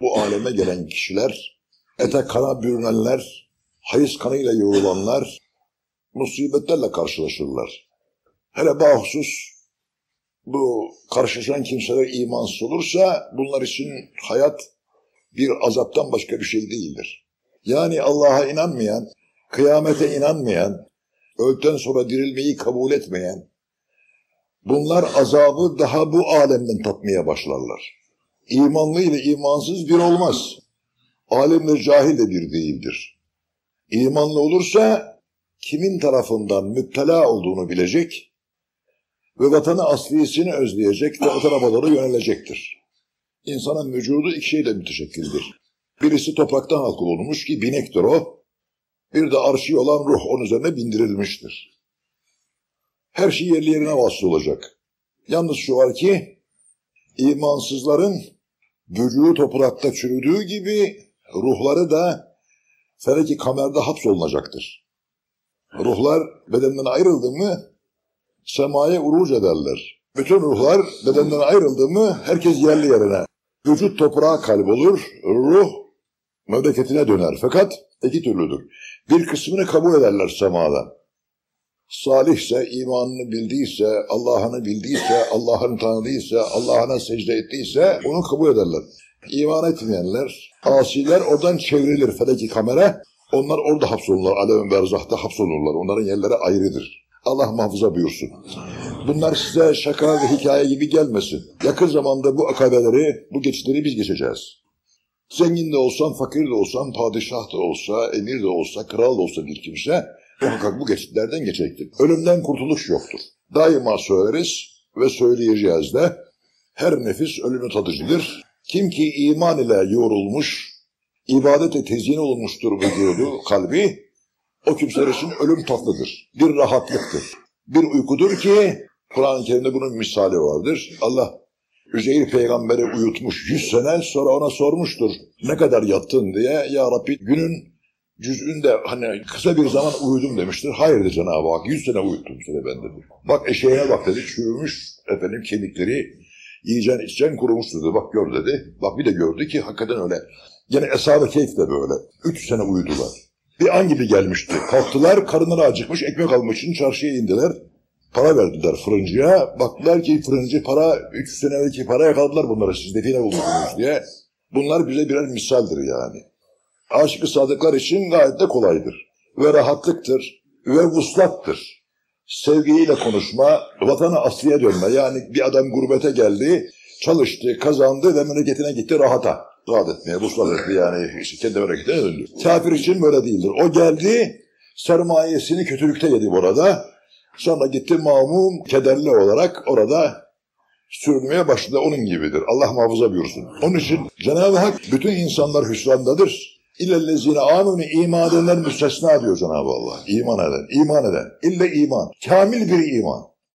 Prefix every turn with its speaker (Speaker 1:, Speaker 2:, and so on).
Speaker 1: bu aleme gelen kişiler, ete kana bürünenler, hayız kanıyla yoğrulanlar, musibetlerle karşılaşırlar. Hele bahusus bu karşılaşan kimseler imansız olursa bunlar için hayat bir azaptan başka bir şey değildir. Yani Allah'a inanmayan, kıyamete inanmayan, öldükten sonra dirilmeyi kabul etmeyen, bunlar azabı daha bu alemden tatmaya başlarlar. İmanlı ile imansız bir olmaz. Alimle cahil de bir değildir. İmanlı olursa kimin tarafından müptela olduğunu bilecek ve vatanı asliyesini özleyecek ve o tarafa doğru yönelecektir. İnsanın vücudu iki şeyle müteşekkildir. Birisi topraktan halk olunmuş ki binektir o. Bir de arşi olan ruh onun üzerine bindirilmiştir. Her şey yerli yerine vasıl olacak. Yalnız şu var ki imansızların vücudu toprakta çürüdüğü gibi ruhları da feleki kamerde hapsolunacaktır. Ruhlar bedenden ayrıldı mı semaya uruc ederler. Bütün ruhlar bedenden ayrıldı mı herkes yerli yerine. Vücut toprağa kalp olur, ruh memleketine döner. Fakat iki türlüdür. Bir kısmını kabul ederler semada. Salihse, imanını bildiyse, Allah'ını bildiyse, Allah'ını tanıdıysa, Allah'ına secde ettiyse onu kabul ederler. İman etmeyenler, asiler oradan çevrilir fedeki kamera. Onlar orada hapsolurlar. Alem-i berzahta hapsolurlar. Onların yerleri ayrıdır. Allah muhafaza buyursun. Bunlar size şaka ve hikaye gibi gelmesin. Yakın zamanda bu akabeleri, bu geçitleri biz geçeceğiz. Zengin de olsan, fakir de olsan, padişah da olsa, emir de olsa, kral da olsa bir kimse muhakkak bu geçitlerden geçecektir. Ölümden kurtuluş yoktur. Daima söyleriz ve söyleyeceğiz de her nefis ölümü tadıcıdır. Kim ki iman ile yoğrulmuş, ibadete tezyin olmuştur vücudu, kalbi, o kimseler için ölüm tatlıdır. Bir rahatlıktır. Bir uykudur ki Kur'an-ı Kerim'de bunun misali vardır. Allah Üzeyir peygamberi uyutmuş yüz sene sonra ona sormuştur. Ne kadar yattın diye. Ya Rabbi günün cüz'ünde hani kısa bir zaman uyudum demiştir. Hayır dedi Cenab-ı Hak. Yüz sene uyuttum seni ben dedi. Bak eşeğine bak dedi. Çürümüş efendim kemikleri yiyeceksin içeceksin kurumuş dedi. Bak gör dedi. Bak bir de gördü ki hakikaten öyle. Yine Eshab-ı Keyf de böyle. Üç sene uyudular. Bir an gibi gelmişti. Kalktılar, karınları acıkmış, ekmek almak için çarşıya indiler. Para verdiler fırıncıya. Baktılar ki fırıncı para, üç sene evvelki para yakaladılar bunlara siz define bulmuşsunuz diye. Bunlar bize birer misaldir yani. Aşık-ı sadıklar için gayet de kolaydır. Ve rahatlıktır. Ve vuslattır. Sevgiyle konuşma, vatana asliye dönme. Yani bir adam gurbete geldi, çalıştı, kazandı ve memleketine gitti rahata. Rahat etmeye, vuslat etti yani işte kendi memleketine döndü. Kafir için böyle değildir. O geldi, sermayesini kötülükte yedi burada. Sonra gitti mamum, kederli olarak orada sürünmeye başladı. Onun gibidir. Allah muhafaza buyursun. Onun için Cenab-ı Hak bütün insanlar hüsrandadır. İllellezine aminu iman edenler müstesna diyor Cenab-ı Allah. İman eden, iman eden. İlle iman. Kamil bir iman.